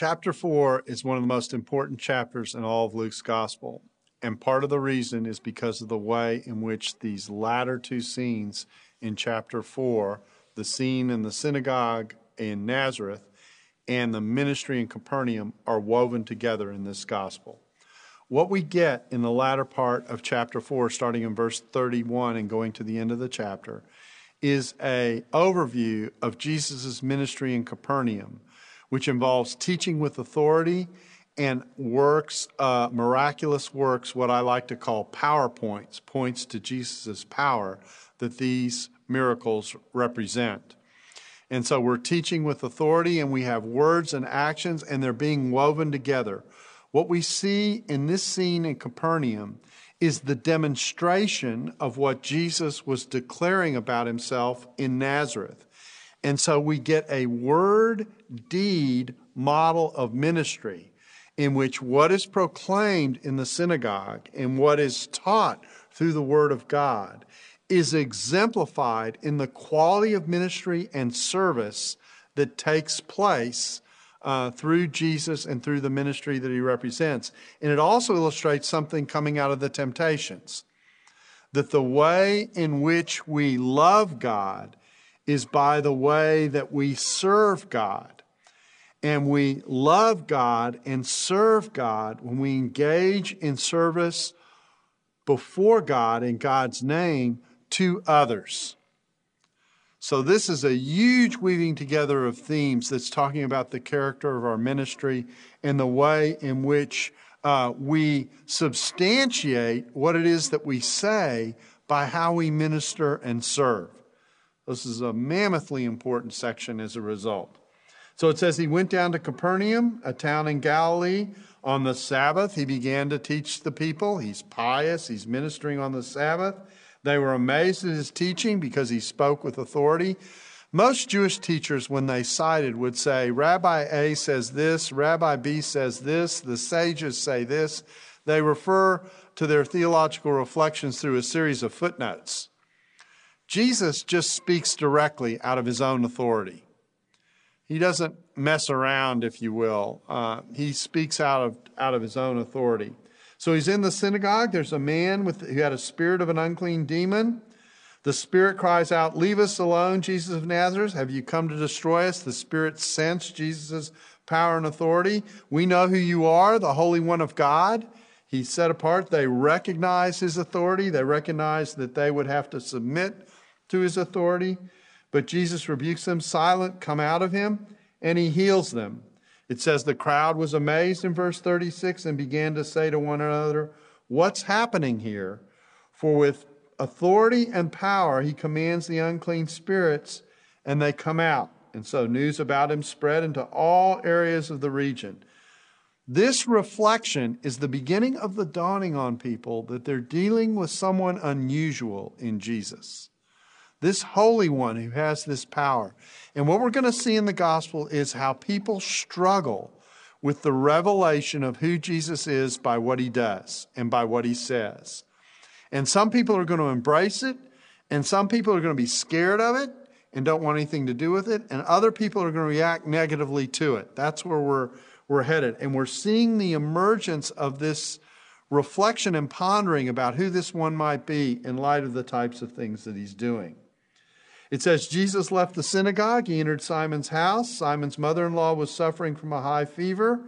Chapter 4 is one of the most important chapters in all of Luke's gospel. And part of the reason is because of the way in which these latter two scenes in chapter 4, the scene in the synagogue in Nazareth and the ministry in Capernaum, are woven together in this gospel. What we get in the latter part of chapter 4, starting in verse 31 and going to the end of the chapter, is a overview of Jesus' ministry in Capernaum which involves teaching with authority and works, uh, miraculous works, what I like to call PowerPoints, points points to Jesus' power that these miracles represent. And so we're teaching with authority, and we have words and actions, and they're being woven together. What we see in this scene in Capernaum is the demonstration of what Jesus was declaring about himself in Nazareth. And so we get a word deed model of ministry in which what is proclaimed in the synagogue and what is taught through the Word of God is exemplified in the quality of ministry and service that takes place uh, through Jesus and through the ministry that he represents. And it also illustrates something coming out of the temptations that the way in which we love God is by the way that we serve God. And we love God and serve God when we engage in service before God in God's name to others. So, this is a huge weaving together of themes that's talking about the character of our ministry and the way in which uh, we substantiate what it is that we say by how we minister and serve. This is a mammothly important section as a result. So it says he went down to Capernaum, a town in Galilee. On the Sabbath, he began to teach the people. He's pious, he's ministering on the Sabbath. They were amazed at his teaching because he spoke with authority. Most Jewish teachers, when they cited, would say, Rabbi A says this, Rabbi B says this, the sages say this. They refer to their theological reflections through a series of footnotes. Jesus just speaks directly out of his own authority. He doesn't mess around, if you will. Uh, he speaks out of, out of his own authority. So he's in the synagogue. There's a man with, who had a spirit of an unclean demon. The spirit cries out, Leave us alone, Jesus of Nazareth. Have you come to destroy us? The spirit sensed Jesus' power and authority. We know who you are, the Holy One of God. He's set apart. They recognize his authority. They recognize that they would have to submit to his authority. But Jesus rebukes them, silent, come out of him, and he heals them. It says the crowd was amazed in verse 36 and began to say to one another, What's happening here? For with authority and power he commands the unclean spirits, and they come out. And so news about him spread into all areas of the region. This reflection is the beginning of the dawning on people that they're dealing with someone unusual in Jesus this Holy One who has this power. And what we're going to see in the gospel is how people struggle with the revelation of who Jesus is by what he does and by what he says. And some people are going to embrace it, and some people are going to be scared of it and don't want anything to do with it, and other people are going to react negatively to it. That's where we're, we're headed. And we're seeing the emergence of this reflection and pondering about who this one might be in light of the types of things that he's doing. It says Jesus left the synagogue. He entered Simon's house. Simon's mother in law was suffering from a high fever.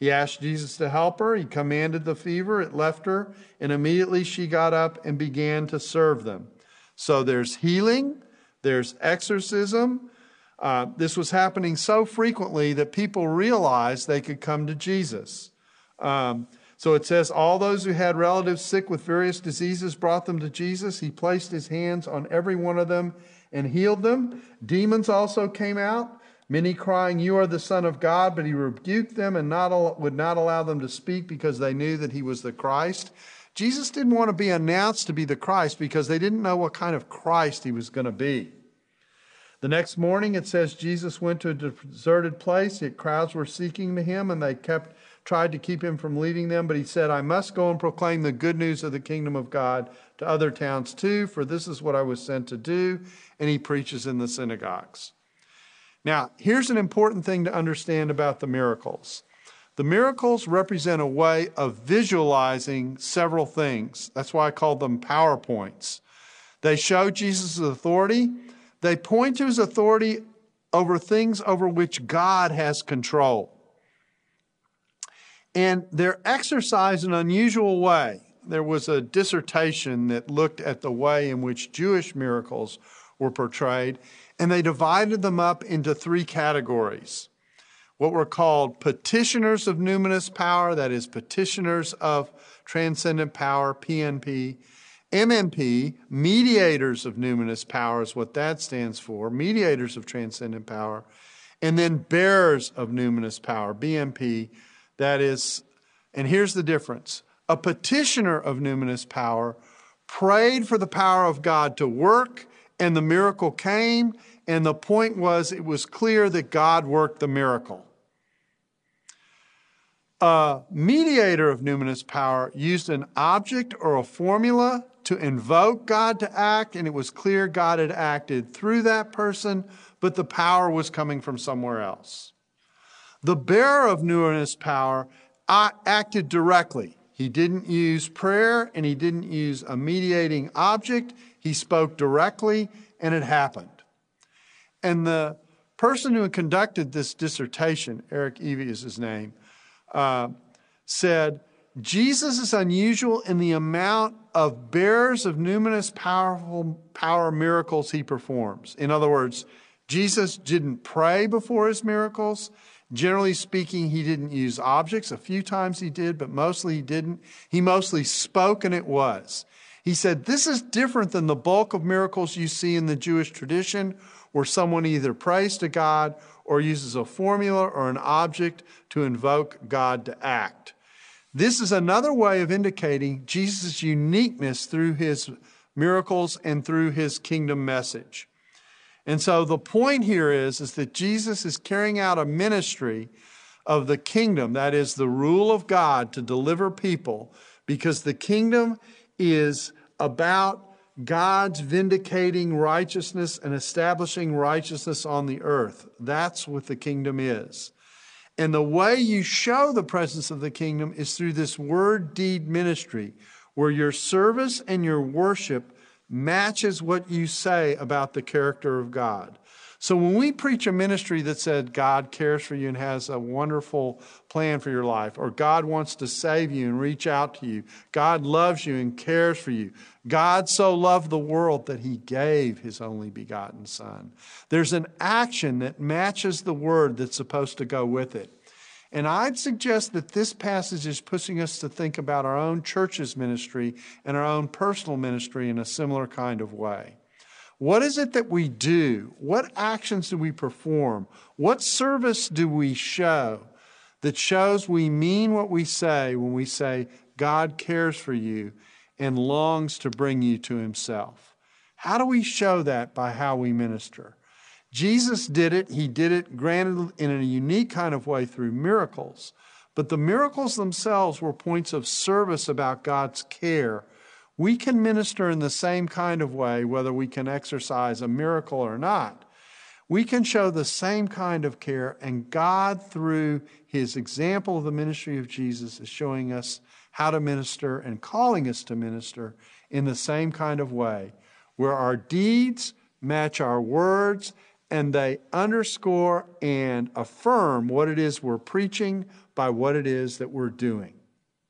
He asked Jesus to help her. He commanded the fever. It left her, and immediately she got up and began to serve them. So there's healing, there's exorcism. Uh, this was happening so frequently that people realized they could come to Jesus. Um, so it says, All those who had relatives sick with various diseases brought them to Jesus. He placed his hands on every one of them and healed them. Demons also came out, many crying, You are the Son of God, but he rebuked them and not, would not allow them to speak because they knew that he was the Christ. Jesus didn't want to be announced to be the Christ because they didn't know what kind of Christ he was going to be. The next morning, it says Jesus went to a deserted place. Yet crowds were seeking to him, and they kept tried to keep him from leading them. But he said, "I must go and proclaim the good news of the kingdom of God to other towns too, for this is what I was sent to do." And he preaches in the synagogues. Now, here's an important thing to understand about the miracles. The miracles represent a way of visualizing several things. That's why I call them PowerPoints. They show Jesus' authority, they point to his authority over things over which God has control. And they're exercised in an unusual way. There was a dissertation that looked at the way in which Jewish miracles were portrayed, and they divided them up into three categories. What were called petitioners of numinous power, that is, petitioners of transcendent power, PNP. MNP, mediators of numinous power, is what that stands for, mediators of transcendent power. And then bearers of numinous power, BNP, that is, and here's the difference a petitioner of numinous power prayed for the power of God to work, and the miracle came, and the point was it was clear that God worked the miracle. A mediator of numinous power used an object or a formula to invoke God to act, and it was clear God had acted through that person, but the power was coming from somewhere else. The bearer of numinous power acted directly. He didn't use prayer and he didn't use a mediating object. He spoke directly and it happened. And the person who conducted this dissertation, Eric Eve is his name, uh, said, Jesus is unusual in the amount of bearers of numinous powerful power miracles he performs. In other words, Jesus didn't pray before his miracles. Generally speaking, he didn't use objects. A few times he did, but mostly he didn't. He mostly spoke, and it was. He said, This is different than the bulk of miracles you see in the Jewish tradition, where someone either prays to God or uses a formula or an object to invoke God to act. This is another way of indicating Jesus' uniqueness through his miracles and through his kingdom message. And so the point here is, is that Jesus is carrying out a ministry of the kingdom, that is the rule of God to deliver people, because the kingdom is about God's vindicating righteousness and establishing righteousness on the earth. That's what the kingdom is. And the way you show the presence of the kingdom is through this word deed ministry, where your service and your worship matches what you say about the character of God. So when we preach a ministry that said God cares for you and has a wonderful plan for your life, or God wants to save you and reach out to you, God loves you and cares for you, God so loved the world that he gave his only begotten Son. There's an action that matches the word that's supposed to go with it. And I'd suggest that this passage is pushing us to think about our own church's ministry and our own personal ministry in a similar kind of way. What is it that we do? What actions do we perform? What service do we show that shows we mean what we say when we say God cares for you and longs to bring you to himself? How do we show that by how we minister? Jesus did it. He did it, granted, in a unique kind of way through miracles. But the miracles themselves were points of service about God's care. We can minister in the same kind of way, whether we can exercise a miracle or not. We can show the same kind of care, and God, through his example of the ministry of Jesus, is showing us how to minister and calling us to minister in the same kind of way, where our deeds match our words and they underscore and affirm what it is we're preaching by what it is that we're doing.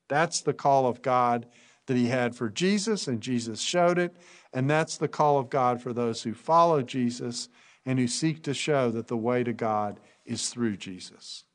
That's the call of God that he had for Jesus, and Jesus showed it. And that's the call of God for those who follow Jesus and who seek to show that the way to God is through Jesus.